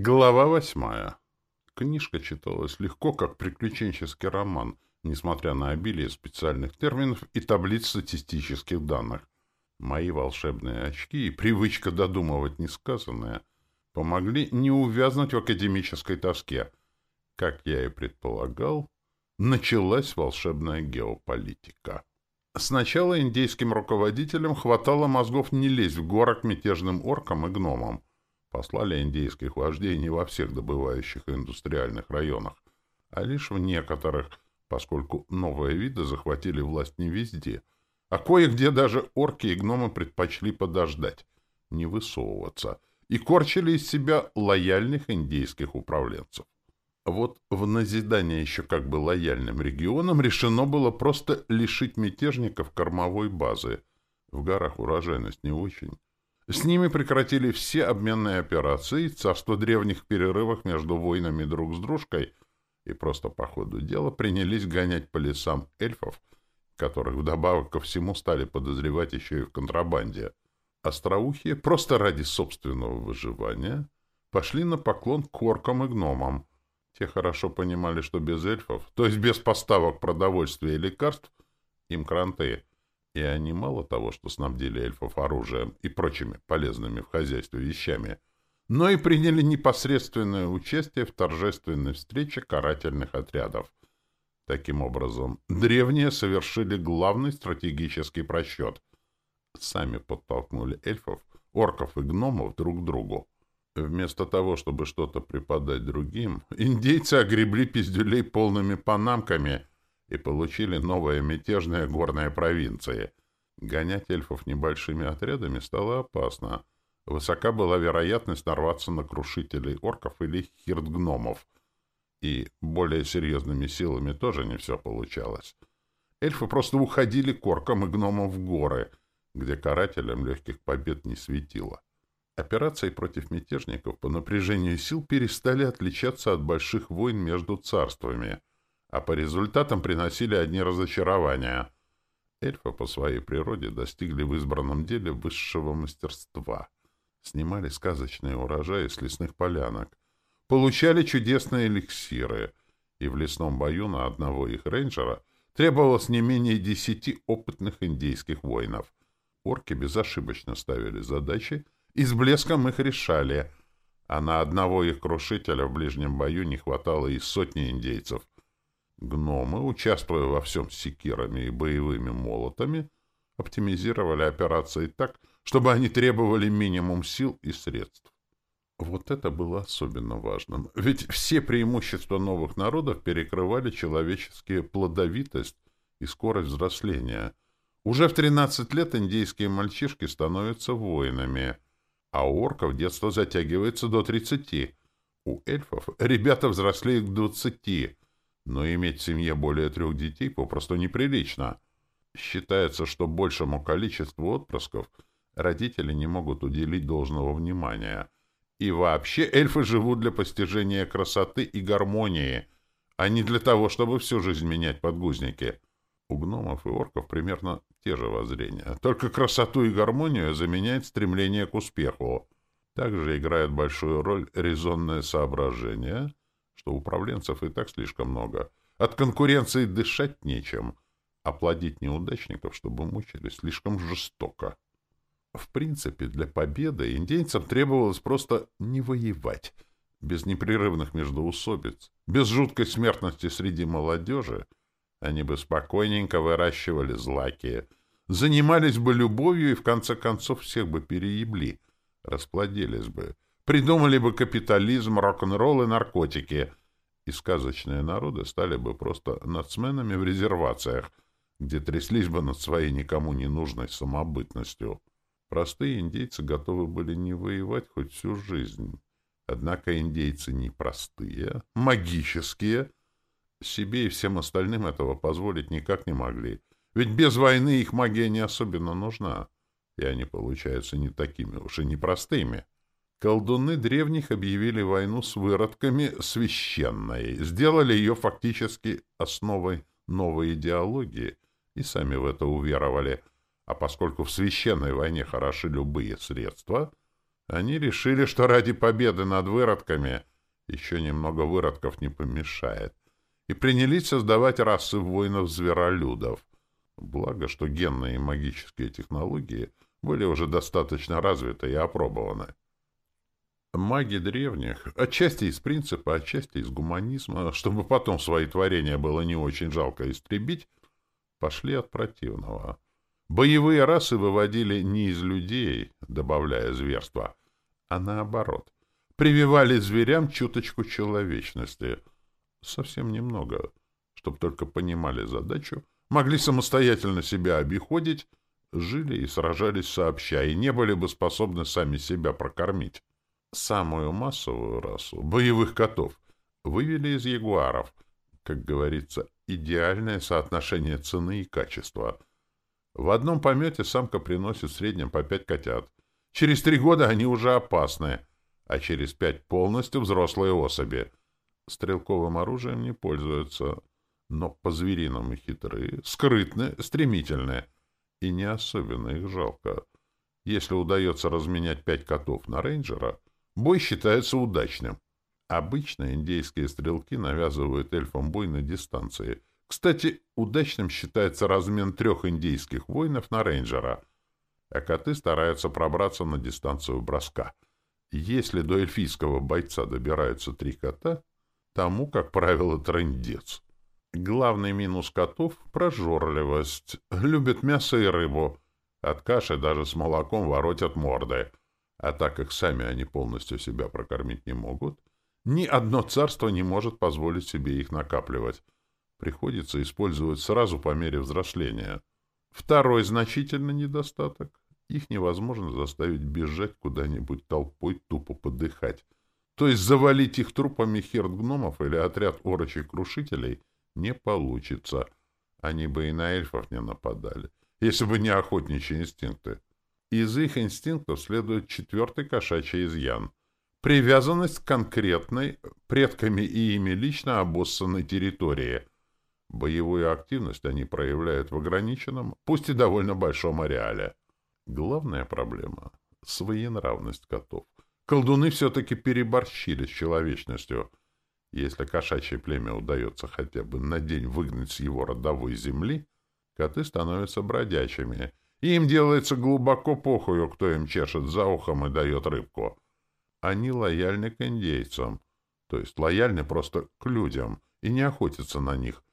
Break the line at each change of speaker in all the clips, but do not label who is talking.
Глава восьмая. Книжка читалась легко, как приключенческий роман, несмотря на обилие специальных терминов и таблиц статистических данных. Мои волшебные очки и привычка додумывать несказанное помогли не увязнуть в академической тоске. Как я и предполагал, началась волшебная геополитика. Сначала индейским руководителям хватало мозгов не лезть в горок мятежным оркам и гномам, Послали индейских вождей не во всех добывающих индустриальных районах, а лишь в некоторых, поскольку новые виды захватили власть не везде, а кое-где даже орки и гномы предпочли подождать, не высовываться, и корчили из себя лояльных индейских управленцев. Вот в назидание еще как бы лояльным регионам решено было просто лишить мятежников кормовой базы. В горах урожайность не очень. С ними прекратили все обменные операции, царство древних перерывах между войнами друг с дружкой, и просто по ходу дела принялись гонять по лесам эльфов, которых вдобавок ко всему стали подозревать еще и в контрабанде. Остроухие, просто ради собственного выживания, пошли на поклон к оркам и гномам. Те хорошо понимали, что без эльфов, то есть без поставок продовольствия и лекарств, им кранты — и они мало того, что снабдили эльфов оружием и прочими полезными в хозяйстве вещами, но и приняли непосредственное участие в торжественной встрече карательных отрядов. Таким образом, древние совершили главный стратегический просчет. Сами подтолкнули эльфов, орков и гномов друг к другу. Вместо того, чтобы что-то преподать другим, индейцы огребли пиздюлей полными панамками и получили новые мятежные горные провинции. Гонять эльфов небольшими отрядами стало опасно. Высока была вероятность нарваться на крушителей орков или хирдгномов. И более серьезными силами тоже не все получалось. Эльфы просто уходили к оркам и гномам в горы, где карателям легких побед не светило. Операции против мятежников по напряжению сил перестали отличаться от больших войн между царствами — а по результатам приносили одни разочарования. Эльфы по своей природе достигли в избранном деле высшего мастерства. Снимали сказочные урожаи с лесных полянок, получали чудесные эликсиры, и в лесном бою на одного их рейнджера требовалось не менее десяти опытных индейских воинов. Орки безошибочно ставили задачи и с блеском их решали, а на одного их крушителя в ближнем бою не хватало и сотни индейцев — Гномы, участвуя во всем секирами и боевыми молотами, оптимизировали операции так, чтобы они требовали минимум сил и средств. Вот это было особенно важным, ведь все преимущества новых народов перекрывали человеческие плодовитость и скорость взросления. Уже в 13 лет индейские мальчишки становятся воинами, а у орков детство затягивается до 30. У эльфов ребята взрослеют к 20, но иметь в семье более трех детей попросту неприлично. Считается, что большему количеству отпрысков родители не могут уделить должного внимания. И вообще эльфы живут для постижения красоты и гармонии, а не для того, чтобы всю жизнь менять подгузники. У гномов и орков примерно те же воззрения. Только красоту и гармонию заменяет стремление к успеху. Также играет большую роль резонное соображение — что управленцев и так слишком много. От конкуренции дышать нечем, а плодить неудачников, чтобы мучились, слишком жестоко. В принципе, для победы индейцам требовалось просто не воевать, без непрерывных междоусобиц, без жуткой смертности среди молодежи. Они бы спокойненько выращивали злаки, занимались бы любовью и, в конце концов, всех бы переебли, расплодились бы — Придумали бы капитализм, рок-н-ролл и наркотики. И сказочные народы стали бы просто нацменами в резервациях, где тряслись бы над своей никому не нужной самобытностью. Простые индейцы готовы были не воевать хоть всю жизнь. Однако индейцы не простые, магические. Себе и всем остальным этого позволить никак не могли. Ведь без войны их магия не особенно нужна. И они получаются не такими уж и непростыми. Колдуны древних объявили войну с выродками священной, сделали ее фактически основой новой идеологии и сами в это уверовали. А поскольку в священной войне хороши любые средства, Они решили, что ради победы над выродками еще немного выродков не помешает, и принялись создавать расы воинов-зверолюдов. Благо, что генные и магические технологии были уже достаточно развиты и опробованы. Маги древних, отчасти из принципа, отчасти из гуманизма, чтобы потом свои творения было не очень жалко истребить, пошли от противного. Боевые расы выводили не из людей, добавляя зверства, а наоборот. Прививали зверям чуточку человечности. Совсем немного, чтобы только понимали задачу, могли самостоятельно себя обиходить, жили и сражались сообща, и не были бы способны сами себя прокормить. Самую массовую расу, боевых котов, вывели из ягуаров, как говорится, идеальное соотношение цены и качества — в одном помете самка приносит в среднем по пять котят. Через три года они уже опасные, а через пять полностью взрослые особи. Стрелковым оружием не пользуются, но по-звериному хитрые, скрытные, стремительные. И не особенно их жалко. Если удается разменять пять котов на рейнджера, бой считается удачным. Обычно индейские стрелки навязывают эльфам бой на дистанции — кстати, удачным считается размен трех индейских воинов на рейнджера, а коты стараются пробраться на дистанцию броска. Если до эльфийского бойца добираются три кота, тому, как правило, трындец. Главный минус котов — прожорливость. Любят мясо и рыбу. От каши даже с молоком воротят морды. А так как сами они полностью себя прокормить не могут, ни одно царство не может позволить себе их накапливать приходится использовать сразу по мере взросления. Второй значительный недостаток — их невозможно заставить бежать куда-нибудь толпой тупо подыхать. То есть завалить их трупами херд-гномов или отряд орочей-крушителей не получится. Они бы и на эльфов не нападали, если бы не охотничьи инстинкты. Из их инстинктов следует четвертый кошачий изъян — привязанность к конкретной, предками и ими лично обоссанной территории — Боевую активность они проявляют в ограниченном, пусть и довольно большом ареале. Главная проблема — своенравность котов. Колдуны все-таки переборщили с человечностью. Если кошачье племя удается хотя бы на день выгнать с его родовой земли, коты становятся бродячими, им делается глубоко похую, кто им чешет за ухом и дает рыбку. Они лояльны к индейцам, то есть лояльны просто к людям, и не охотятся на них,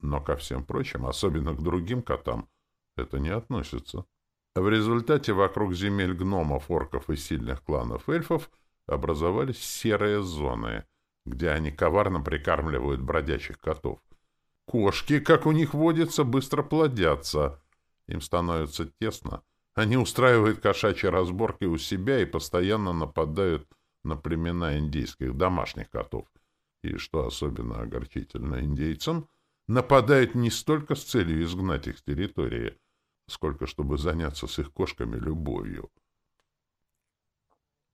но ко всем прочим, особенно к другим котам, это не относится. В результате вокруг земель гномов, орков и сильных кланов эльфов образовались серые зоны, где они коварно прикармливают бродячих котов. Кошки, как у них водится, быстро плодятся. Им становится тесно. Они устраивают кошачьи разборки у себя и постоянно нападают на племена индейских домашних котов. И, что особенно огорчительно индейцам, нападают не столько с целью изгнать их с территории, сколько чтобы заняться с их кошками любовью.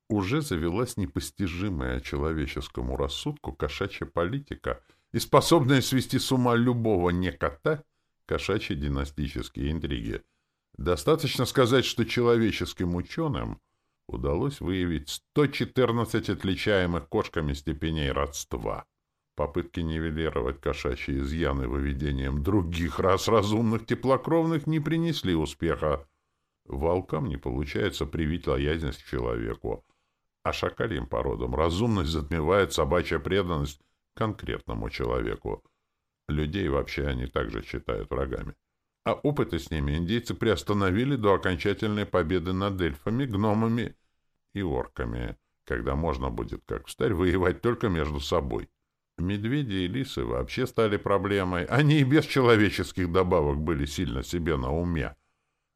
Уже завелась непостижимая человеческому рассудку кошачья политика и способная свести с ума любого не кота кошачьи династические интриги. Достаточно сказать, что человеческим ученым удалось выявить 114 отличаемых кошками степеней родства. Попытки нивелировать кошачьи изъяны выведением других рас разумных теплокровных не принесли успеха. Волкам не получается привить лояльность к человеку, а шакалим породам разумность затмевает собачья преданность конкретному человеку. Людей вообще они также считают врагами. А опыты с ними индейцы приостановили до окончательной победы над эльфами, гномами и орками, когда можно будет, как встарь, воевать только между собой. Медведи и лисы вообще стали проблемой. Они и без человеческих добавок были сильно себе на уме.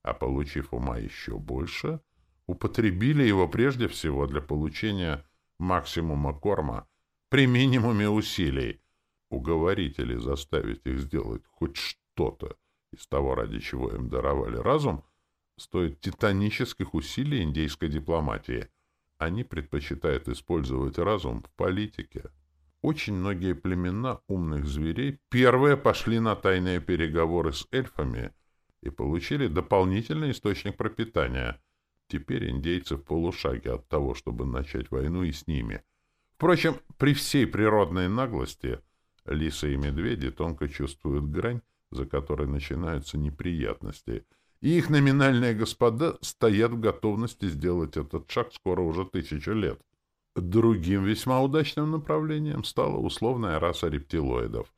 А получив ума еще больше, употребили его прежде всего для получения максимума корма при минимуме усилий. Уговорить или заставить их сделать хоть что-то из того, ради чего им даровали разум, стоит титанических усилий индейской дипломатии. Они предпочитают использовать разум в политике. Очень многие племена умных зверей первые пошли на тайные переговоры с эльфами и получили дополнительный источник пропитания. Теперь индейцы в полушаге от того, чтобы начать войну и с ними. Впрочем, при всей природной наглости лисы и медведи тонко чувствуют грань, за которой начинаются неприятности, и их номинальные господа стоят в готовности сделать этот шаг скоро уже тысячу лет. Другим весьма удачным направлением стала условная раса рептилоидов.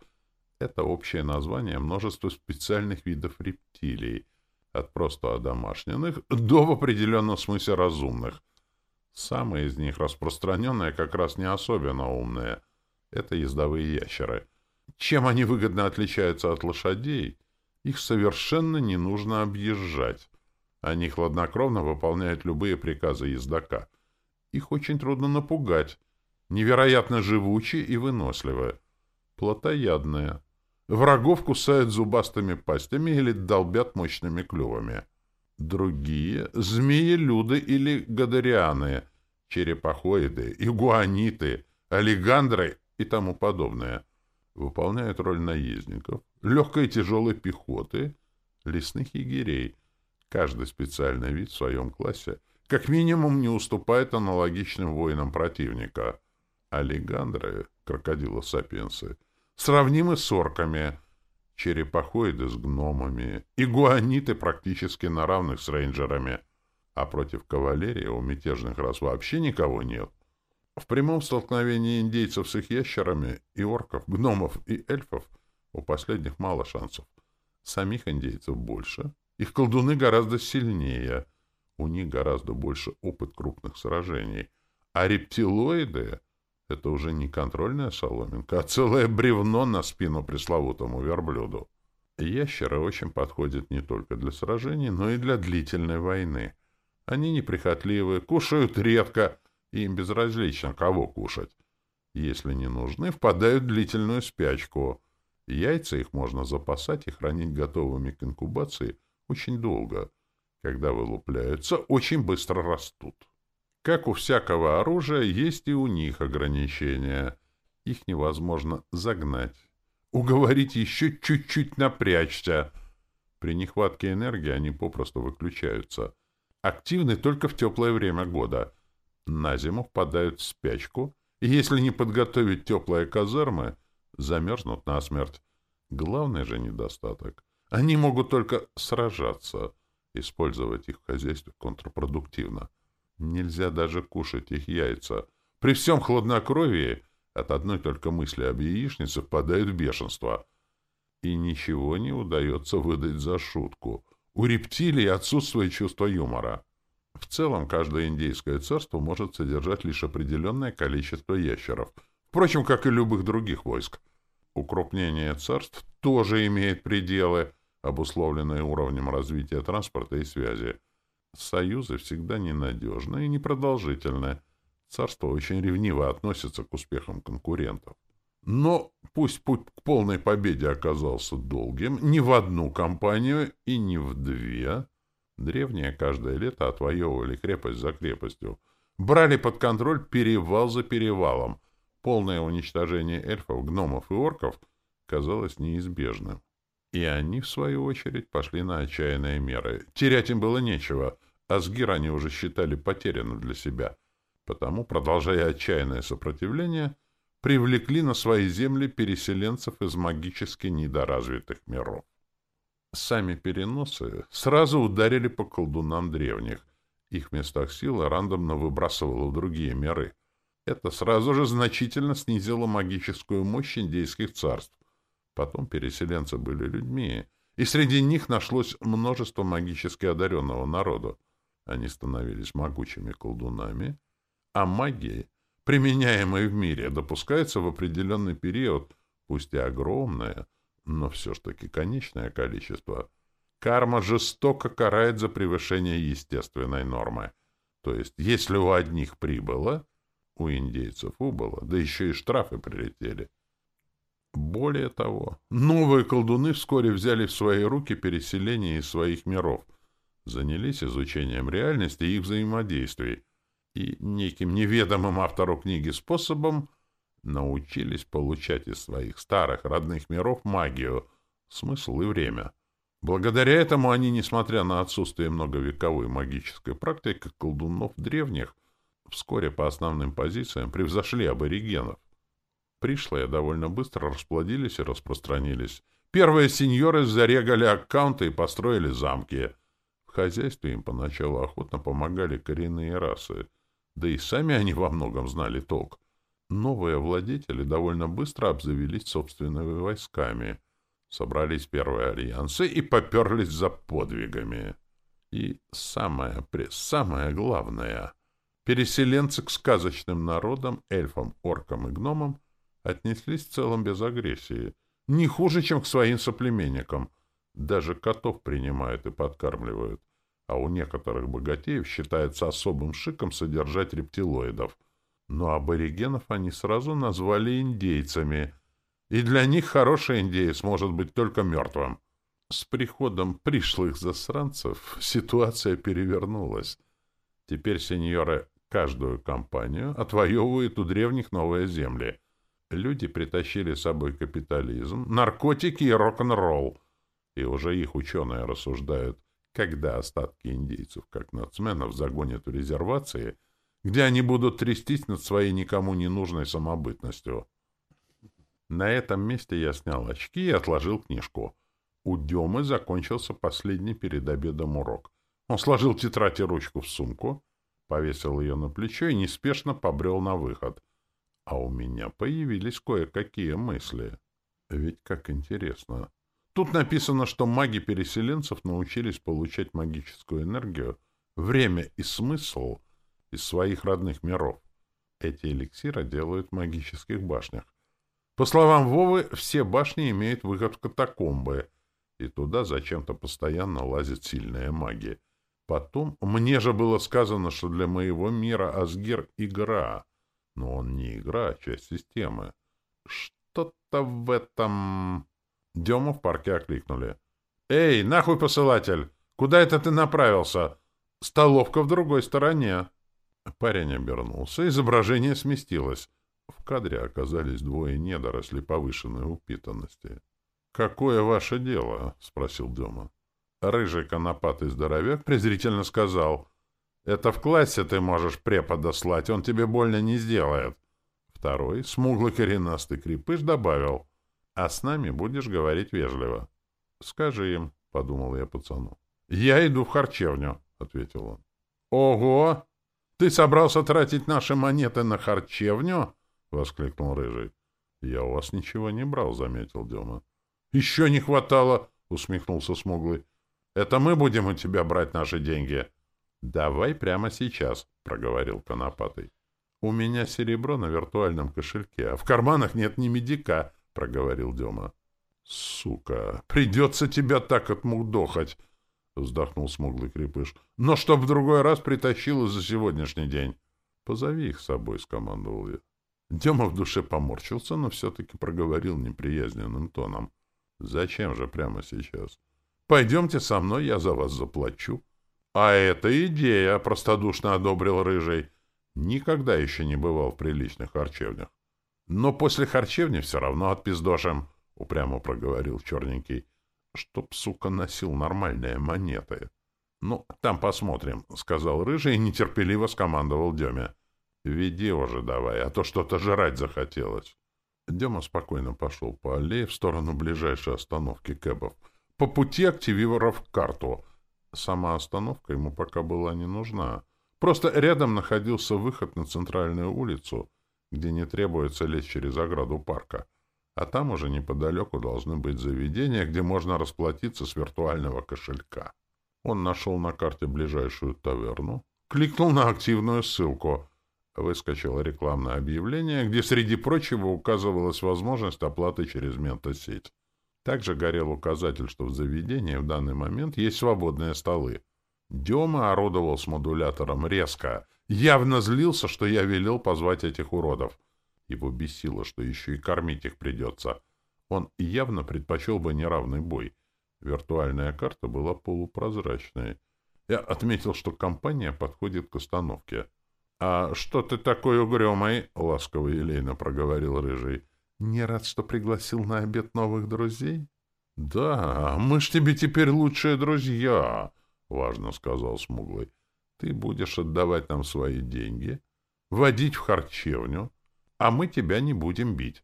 Это общее название множества специальных видов рептилий, от просто одомашненных до в определенном смысле разумных. Самые из них распространенные как раз не особенно умные. Это ездовые ящеры. Чем они выгодно отличаются от лошадей? Их совершенно не нужно объезжать. Они хладнокровно выполняют любые приказы ездока. Их очень трудно напугать. Невероятно живучие и выносливые. Плотоядные. Врагов кусают зубастыми пастями или долбят мощными клювами. Другие — змеи-люды или гадарианы, черепахоиды, игуаниты, аллигандры и тому подобное. Выполняют роль наездников, легкой и тяжелой пехоты, лесных егерей. Каждый специальный вид в своем классе как минимум не уступает аналогичным воинам противника. Аллигандры, крокодилы-сапиенсы, сравнимы с орками, черепахоиды с гномами, игуаниты практически на равных с рейнджерами, а против кавалерии у мятежных рас вообще никого нет. В прямом столкновении индейцев с их ящерами и орков, гномов и эльфов у последних мало шансов. Самих индейцев больше, их колдуны гораздо сильнее, у них гораздо больше опыт крупных сражений, а рептилоиды это уже не контрольная соломинка, а целое бревно на спину пресловутому верблюду. Ящеры очень подходят не только для сражений, но и для длительной войны. Они неприхотливы, кушают редко, и им безразлично, кого кушать. Если не нужны, впадают в длительную спячку. Яйца их можно запасать и хранить готовыми к инкубации очень долго. Когда вылупляются, очень быстро растут. Как у всякого оружия, есть и у них ограничения. Их невозможно загнать. Уговорить еще чуть-чуть напрячься. При нехватке энергии они попросту выключаются. Активны только в теплое время года. На зиму впадают в спячку, и если не подготовить теплые казармы, замерзнут насмерть. Главный же недостаток — они могут только сражаться. Использовать их в хозяйстве контрпродуктивно. Нельзя даже кушать их яйца. При всем хладнокровии от одной только мысли об яичнице впадают в бешенство. И ничего не удается выдать за шутку. У рептилий отсутствует чувство юмора. В целом, каждое индейское царство может содержать лишь определенное количество ящеров. Впрочем, как и любых других войск. Укрупнение царств тоже имеет пределы, обусловленные уровнем развития транспорта и связи. Союзы всегда ненадежны и непродолжительны. Царство очень ревниво относится к успехам конкурентов. Но пусть путь к полной победе оказался долгим, ни в одну кампанию и не в две. Древние каждое лето отвоевывали крепость за крепостью. Брали под контроль перевал за перевалом. Полное уничтожение эльфов, гномов и орков казалось неизбежным. И они, в свою очередь, пошли на отчаянные меры. Терять им было нечего. Асгир они уже считали потерянным для себя. Потому, продолжая отчаянное сопротивление, привлекли на свои земли переселенцев из магически недоразвитых миров. Сами переносы сразу ударили по колдунам древних. Их местах силы рандомно выбрасывало в другие миры. Это сразу же значительно снизило магическую мощь индейских царств. Потом переселенцы были людьми, и среди них нашлось множество магически одаренного народа. Они становились могучими колдунами, а магия, применяемая в мире, допускается в определенный период, пусть и огромное, но все ж таки конечное количество. Карма жестоко карает за превышение естественной нормы. То есть, если у одних прибыло, у индейцев убыло, да еще и штрафы прилетели. Более того, новые колдуны вскоре взяли в свои руки переселение из своих миров — занялись изучением реальности и их взаимодействий и неким неведомым автору книги способом научились получать из своих старых родных миров магию, смысл и время. Благодаря этому они, несмотря на отсутствие многовековой магической практики колдунов древних, вскоре по основным позициям превзошли аборигенов. Пришлые довольно быстро расплодились и распространились. Первые сеньоры зарегали аккаунты и построили замки. В хозяйстве им поначалу охотно помогали коренные расы, да и сами они во многом знали толк. Новые владетели довольно быстро обзавелись собственными войсками, собрались первые альянсы и поперлись за подвигами. И самое, самое главное, переселенцы к сказочным народам, эльфам, оркам и гномам отнеслись в целом без агрессии, не хуже, чем к своим соплеменникам. Даже котов принимают и подкармливают, а у некоторых богатеев считается особым шиком содержать рептилоидов. Но аборигенов они сразу назвали индейцами, и для них хороший индеец может быть только мертвым. С приходом пришлых засранцев ситуация перевернулась. Теперь сеньоры каждую компанию отвоевывают у древних новые земли — Люди притащили с собой капитализм, наркотики и рок-н-ролл. И уже их ученые рассуждают, когда остатки индейцев, как нацменов, загонят в резервации, где они будут трястись над своей никому не нужной самобытностью. На этом месте я снял очки и отложил книжку. У Демы закончился последний перед обедом урок. Он сложил тетрадь и ручку в сумку, повесил ее на плечо и неспешно побрел на выход — а у меня появились кое-какие мысли. Ведь как интересно. Тут написано, что маги переселенцев научились получать магическую энергию, время и смысл из своих родных миров. Эти эликсиры делают в магических башнях. По словам Вовы, все башни имеют выход в катакомбы, и туда зачем-то постоянно лазят сильные маги. Потом, мне же было сказано, что для моего мира Асгир — игра — но он не игра, а часть системы. Что-то в этом... Дему в парке окликнули. «Эй, нахуй посылатель! Куда это ты направился? Столовка в другой стороне!» Парень обернулся, изображение сместилось. В кадре оказались двое недорослей повышенной упитанности. «Какое ваше дело?» — спросил Дема. Рыжий конопатый здоровяк презрительно сказал — это в классе ты можешь препода слать, он тебе больно не сделает. Второй, смуглый коренастый крепыш, добавил, а с нами будешь говорить вежливо. Скажи им, — подумал я пацану. Я иду в харчевню, — ответил он. Ого! Ты собрался тратить наши монеты на харчевню? — воскликнул Рыжий. Я у вас ничего не брал, — заметил Дема. Еще не хватало, — усмехнулся Смуглый. Это мы будем у тебя брать наши деньги. — «Давай прямо сейчас», — проговорил Конопатый. «У меня серебро на виртуальном кошельке, а в карманах нет ни медика», — проговорил Дема. «Сука, придется тебя так отмудохать», — вздохнул смуглый крепыш. «Но чтоб в другой раз притащила за сегодняшний день». «Позови их с собой», — скомандовал я. Дема в душе поморщился, но все-таки проговорил неприязненным тоном. «Зачем же прямо сейчас? Пойдемте со мной, я за вас заплачу». «А это идея!» — простодушно одобрил Рыжий. Никогда еще не бывал в приличных харчевнях. «Но после харчевни все равно отпиздошим», — упрямо проговорил черненький. «Чтоб, сука, носил нормальные монеты». «Ну, там посмотрим», — сказал Рыжий и нетерпеливо скомандовал Деме. «Веди уже давай, а то что-то жрать захотелось». Дема спокойно пошел по аллее в сторону ближайшей остановки кэбов, по пути активировав карту — Сама остановка ему пока была не нужна. Просто рядом находился выход на центральную улицу, где не требуется лезть через ограду парка. А там уже неподалеку должны быть заведения, где можно расплатиться с виртуального кошелька. Он нашел на карте ближайшую таверну, кликнул на активную ссылку. Выскочило рекламное объявление, где среди прочего указывалась возможность оплаты через ментосеть. Также горел указатель, что в заведении в данный момент есть свободные столы. Дема орудовал с модулятором резко. Явно злился, что я велел позвать этих уродов. Его бесило, что еще и кормить их придется. Он явно предпочел бы неравный бой. Виртуальная карта была полупрозрачной. Я отметил, что компания подходит к остановке. — А что ты такой угрюмый? — ласково и проговорил Рыжий. Не рад, что пригласил на обед новых друзей? — Да, мы ж тебе теперь лучшие друзья, — важно сказал Смуглый. — Ты будешь отдавать нам свои деньги, водить в харчевню, а мы тебя не будем бить.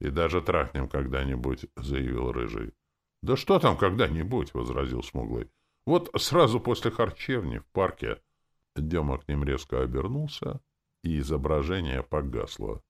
И даже трахнем когда-нибудь, — заявил Рыжий. — Да что там когда-нибудь, — возразил Смуглый. — Вот сразу после харчевни в парке. Дема к ним резко обернулся, и изображение погасло.